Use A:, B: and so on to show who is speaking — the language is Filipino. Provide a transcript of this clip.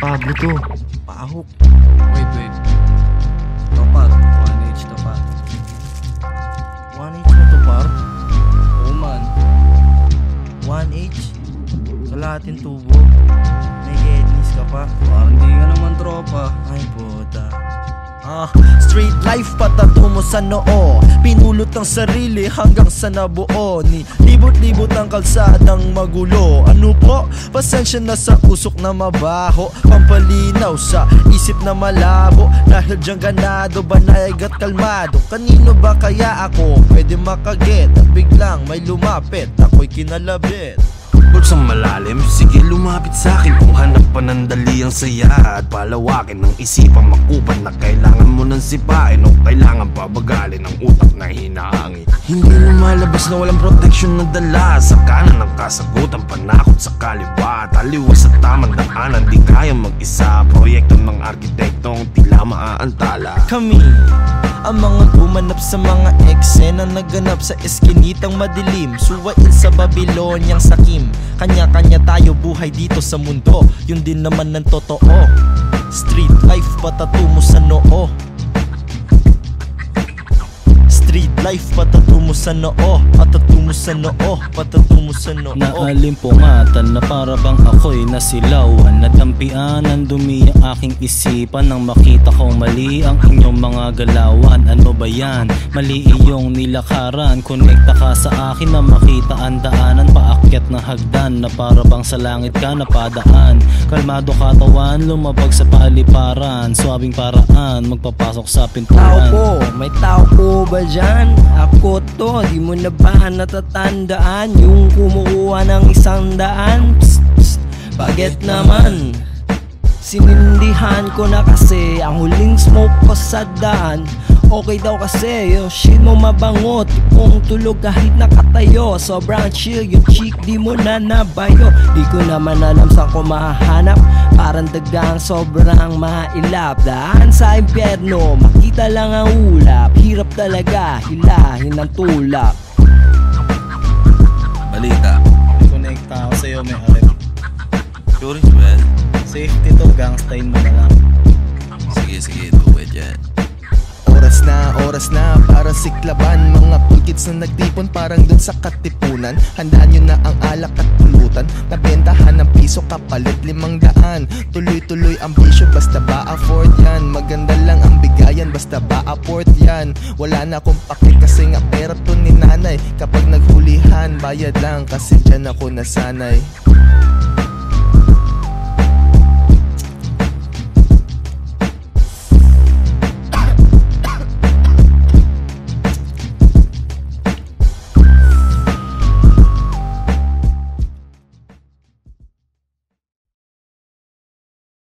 A: Pablo to. Paahok.
B: Wait, wait. Ito par, 1H to par.
A: 1H na to par.
B: Oo man.
A: 1H. Kalahating tubo.
C: Life patato mo sa noo. Pinulot ang sarili hanggang sa nabuo. Ni libot-libot ang kalsadang magulo. Ano po? Pasensya na sa usok na mabaho. Pampalinaw sa isip na malabo. Dahil dyan ganado, banayag at kalmado. Kanino ba kaya ako? Pwede makaget At biglang may lumapit, ako'y kinalabit
D: Bulsang malalim, sige lumapit sa akin. Kung hanap pa ng dali ang saya At palawakin ng isipan makupan Na kailangan mo ng sipain O kailangan pabagalin ang utak na hinahangin. Hindi lumalabas na walang protection na dala. Sa kanan ng kasagutan, panakot sa kaliwa Taliwa sa tamang daanan, di kaya mag-isa Proyekto ng arkitektong tila maaantala.
C: Kami ang mga gumanap sa mga eksena naganap sa eskinitang madilim Suwain sa Babylonyang sakim. Kanya-kanya tayo buhay dito sa mundo Yun din naman ng totoo. Street life patatungo sa noo life patatungo sa noo Patatungo sa noo Patatungo sa noo.
E: Naalimpungatan na para bang ako'y nasilawan Natampian ang dumi ang aking isipan Nang makita kong mali ang inyong mga galawan. Ano ba yan? Mali iyong nilakaran. Konekta ka sa akin na makita ang daanan. Paakyat na hagdan na para bang sa langit ka napadaan. Kalmado katawan, lumabag sa paliparan. Suabing paraan, magpapasok sa
F: Tao
E: pintuan
F: po, may tao po ba dyan? Ako to, di mo na ba natatandaan? Yung kumukuha ng isang daan? Psst, Bakit naman? Sinindihan ko na kasi ang huling smoke ko sa daan. Okay daw kasi yung shit mo mabango. Tipong tulog kahit nakatayo. Sobrang chill yung chick di mo na nabayo. Di ko naman alam saan ko mahanap Parang dagang sobrang mailap. Daan sa impyerno Makita lang ang ulap Hirap talaga hilahin ng tulap
G: Balita.
E: Konekta ako sa'yo, may arep
G: Curious, well.
E: Safety to, gangstayin mo na lang
H: oras na para siklaban. Mga cool kids na nagtipon parang dun sa katipunan. Handa nyo na ang alak at pulutan. Nabentahan ng piso kapalit limang daan. Tuloy-tuloy ang bisyo basta ba afford yan? Maganda lang ang bigayan basta ba afford yan? Wala na akong pake kasi nga pera to ni nanay. Kapag naghulihan bayad lang kasi dyan ako nasanay